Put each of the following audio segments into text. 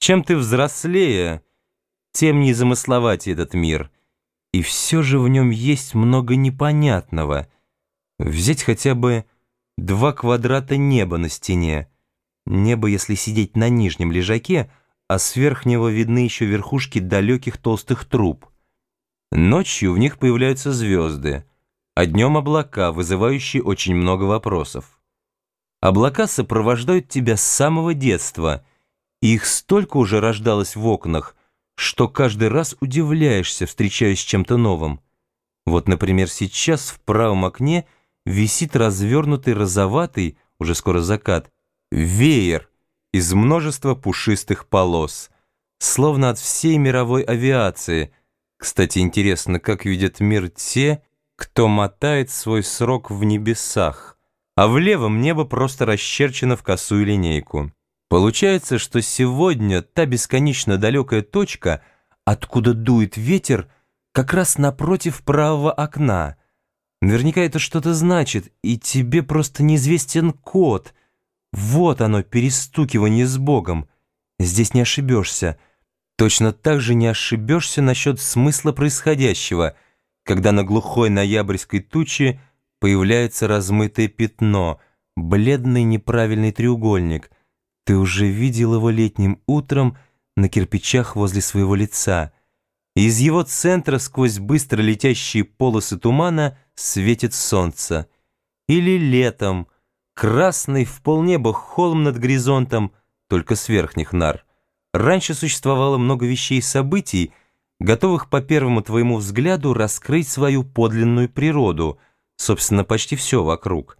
Чем ты взрослее, тем незамысловатее этот мир. И все же в нем есть много непонятного. Взять хотя бы два квадрата неба на стене. Небо, если сидеть на нижнем лежаке, а с верхнего видны еще верхушки далеких толстых труб. Ночью в них появляются звезды, а днем облака, вызывающие очень много вопросов. Облака сопровождают тебя с самого детства, их столько уже рождалось в окнах, что каждый раз удивляешься, встречаясь с чем-то новым. Вот, например, сейчас в правом окне висит развернутый розоватый, уже скоро закат, веер из множества пушистых полос, словно от всей мировой авиации. Кстати, интересно, как видят мир те, кто мотает свой срок в небесах, а в левом небо просто расчерчено в косую линейку. Получается, что сегодня та бесконечно далекая точка, откуда дует ветер, как раз напротив правого окна. Наверняка это что-то значит, и тебе просто неизвестен код. Вот оно, перестукивание с Богом. Здесь не ошибешься. Точно так же не ошибешься насчет смысла происходящего, когда на глухой ноябрьской туче появляется размытое пятно, бледный неправильный треугольник — ты уже видел его летним утром на кирпичах возле своего лица. Из его центра сквозь быстро летящие полосы тумана светит солнце. Или летом, красный в полнеба холм над горизонтом, только с верхних нар. Раньше существовало много вещей и событий, готовых по первому твоему взгляду раскрыть свою подлинную природу, собственно, почти все вокруг.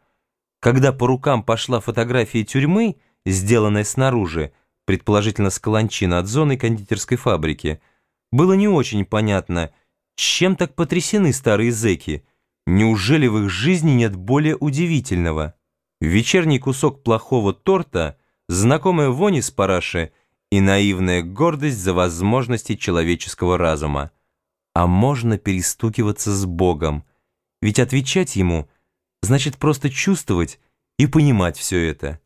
Когда по рукам пошла фотография тюрьмы — сделанное снаружи, предположительно с каланчина от зоны кондитерской фабрики. Было не очень понятно, чем так потрясены старые зэки. Неужели в их жизни нет более удивительного? Вечерний кусок плохого торта, знакомая вонь из параши и наивная гордость за возможности человеческого разума. А можно перестукиваться с Богом. Ведь отвечать Ему значит просто чувствовать и понимать все это.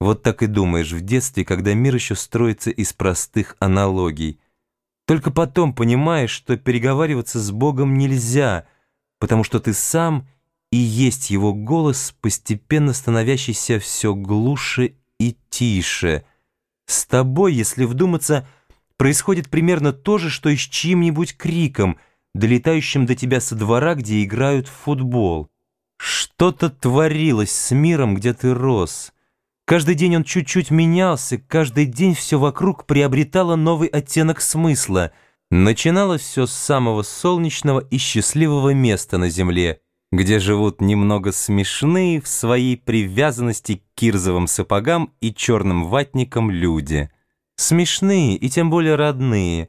Вот так и думаешь в детстве, когда мир еще строится из простых аналогий. Только потом понимаешь, что переговариваться с Богом нельзя, потому что ты сам и есть его голос, постепенно становящийся все глуше и тише. С тобой, если вдуматься, происходит примерно то же, что и с чьим-нибудь криком, долетающим до тебя со двора, где играют в футбол. Что-то творилось с миром, где ты рос. Каждый день он чуть-чуть менялся, каждый день все вокруг приобретало новый оттенок смысла. Начиналось все с самого солнечного и счастливого места на земле, где живут немного смешные в своей привязанности к кирзовым сапогам и черным ватникам люди. Смешные и тем более родные.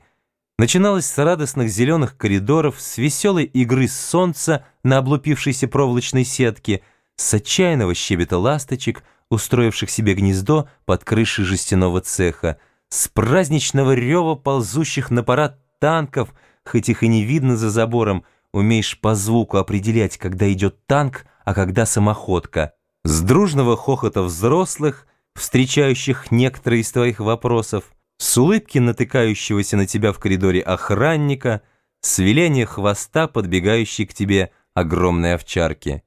Начиналось с радостных зеленых коридоров, с веселой игры солнца на облупившейся проволочной сетке, с отчаянного щебета ласточек — устроивших себе гнездо под крышей жестяного цеха, с праздничного рева ползущих на парад танков, хоть их и не видно за забором, умеешь по звуку определять, когда идет танк, а когда самоходка, с дружного хохота взрослых, встречающих некоторые из твоих вопросов, с улыбки натыкающегося на тебя в коридоре охранника, с веления хвоста, подбегающей к тебе огромной овчарки.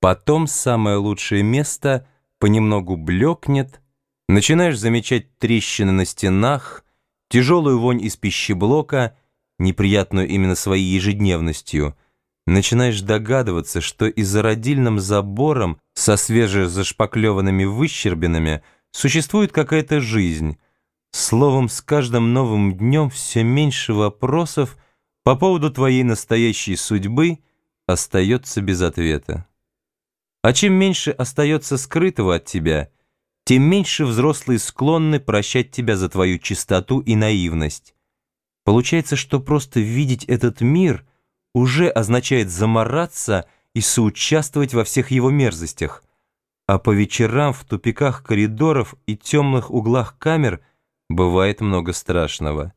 Потом самое лучшее место — понемногу блекнет, начинаешь замечать трещины на стенах, тяжелую вонь из пищеблока, неприятную именно своей ежедневностью, начинаешь догадываться, что и за родильным забором со свежезашпаклеванными выщербинами существует какая-то жизнь. Словом, с каждым новым днем все меньше вопросов по поводу твоей настоящей судьбы остается без ответа. А чем меньше остается скрытого от тебя, тем меньше взрослые склонны прощать тебя за твою чистоту и наивность. Получается, что просто видеть этот мир уже означает замораться и соучаствовать во всех его мерзостях. А по вечерам в тупиках коридоров и темных углах камер бывает много страшного.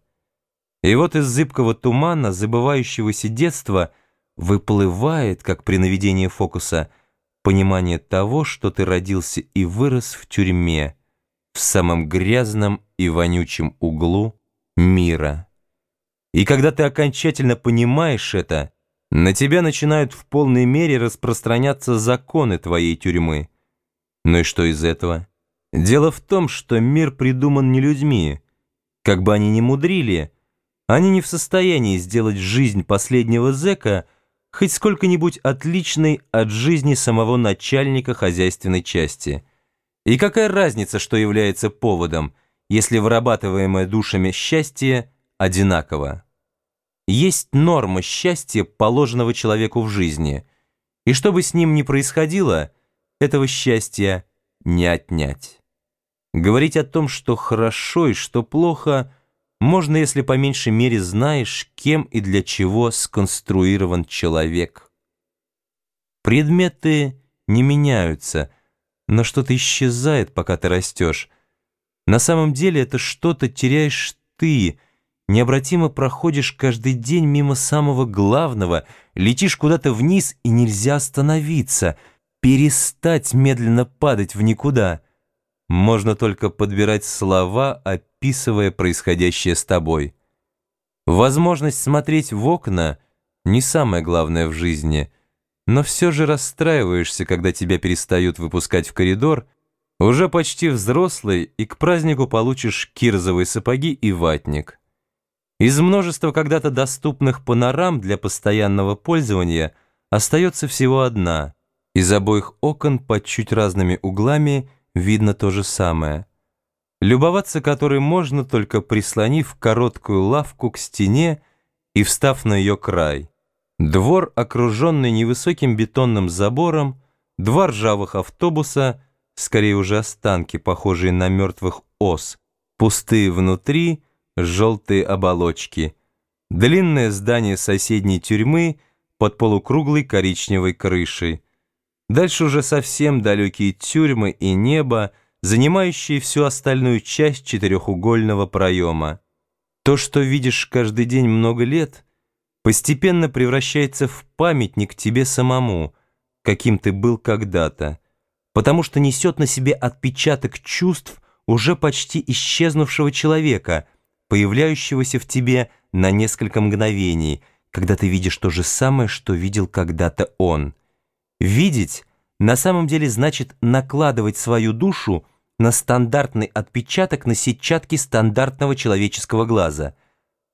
И вот из зыбкого тумана, забывающегося детства, выплывает, как при наведении фокуса – понимание того, что ты родился и вырос в тюрьме, в самом грязном и вонючем углу мира. И когда ты окончательно понимаешь это, на тебя начинают в полной мере распространяться законы твоей тюрьмы. Ну и что из этого? Дело в том, что мир придуман не людьми. Как бы они ни мудрили, они не в состоянии сделать жизнь последнего зэка хоть сколько-нибудь отличной от жизни самого начальника хозяйственной части. И какая разница, что является поводом, если вырабатываемое душами счастье одинаково? Есть норма счастья, положенного человеку в жизни, и что бы с ним ни происходило, этого счастья не отнять. Говорить о том, что хорошо и что плохо – можно, если по меньшей мере знаешь, кем и для чего сконструирован человек. Предметы не меняются, но что-то исчезает, пока ты растешь. На самом деле это что-то теряешь ты, необратимо проходишь каждый день мимо самого главного, летишь куда-то вниз и нельзя остановиться, перестать медленно падать в никуда. Можно только подбирать слова, описывая происходящее с тобой. Возможность смотреть в окна не самое главное в жизни, но все же расстраиваешься, когда тебя перестают выпускать в коридор, уже почти взрослый, и к празднику получишь кирзовые сапоги и ватник. Из множества когда-то доступных панорам для постоянного пользования остается всего одна. Из обоих окон под чуть разными углами – видно то же самое. Любоваться которой можно, только прислонив короткую лавку к стене и встав на ее край. Двор, окруженный невысоким бетонным забором, два ржавых автобуса, скорее уже останки, похожие на мертвых ос, пустые внутри, желтые оболочки, длинное здание соседней тюрьмы под полукруглой коричневой крышей, Дальше уже совсем далекие тюрьмы и небо, занимающие всю остальную часть четырехугольного проема. То, что видишь каждый день много лет, постепенно превращается в памятник тебе самому, каким ты был когда-то, потому что несет на себе отпечаток чувств уже почти исчезнувшего человека, появляющегося в тебе на несколько мгновений, когда ты видишь то же самое, что видел когда-то он. Видеть на самом деле значит накладывать свою душу на стандартный отпечаток на сетчатке стандартного человеческого глаза.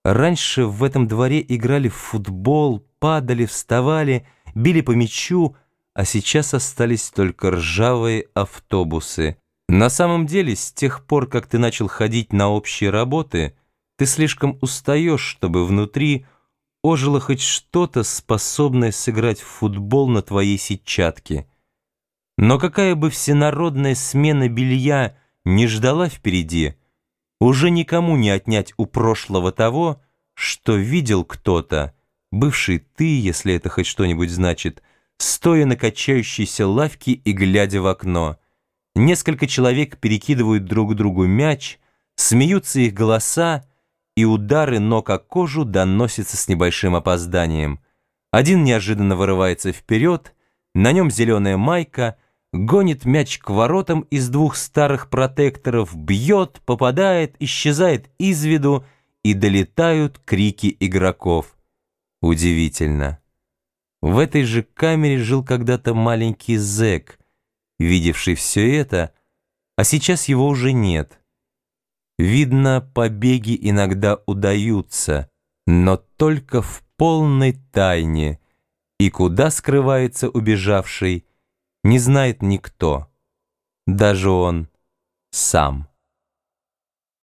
Раньше в этом дворе играли в футбол, падали, вставали, били по мячу, а сейчас остались только ржавые автобусы. На самом деле, с тех пор, как ты начал ходить на общие работы, ты слишком устаешь, чтобы внутри ожило хоть что-то, способное сыграть в футбол на твоей сетчатке. Но какая бы всенародная смена белья не ждала впереди, уже никому не отнять у прошлого того, что видел кто-то, бывший ты, если это хоть что-нибудь значит, стоя на качающейся лавке и глядя в окно. Несколько человек перекидывают друг другу мяч, смеются их голоса, и удары ног о кожу доносятся с небольшим опозданием. Один неожиданно вырывается вперед, на нем зеленая майка, гонит мяч к воротам из двух старых протекторов, бьет, попадает, исчезает из виду, и долетают крики игроков. Удивительно. В этой же камере жил когда-то маленький зэк, видевший все это, а сейчас его уже нет. Видно, побеги иногда удаются, но только в полной тайне, и куда скрывается убежавший, не знает никто, даже он сам.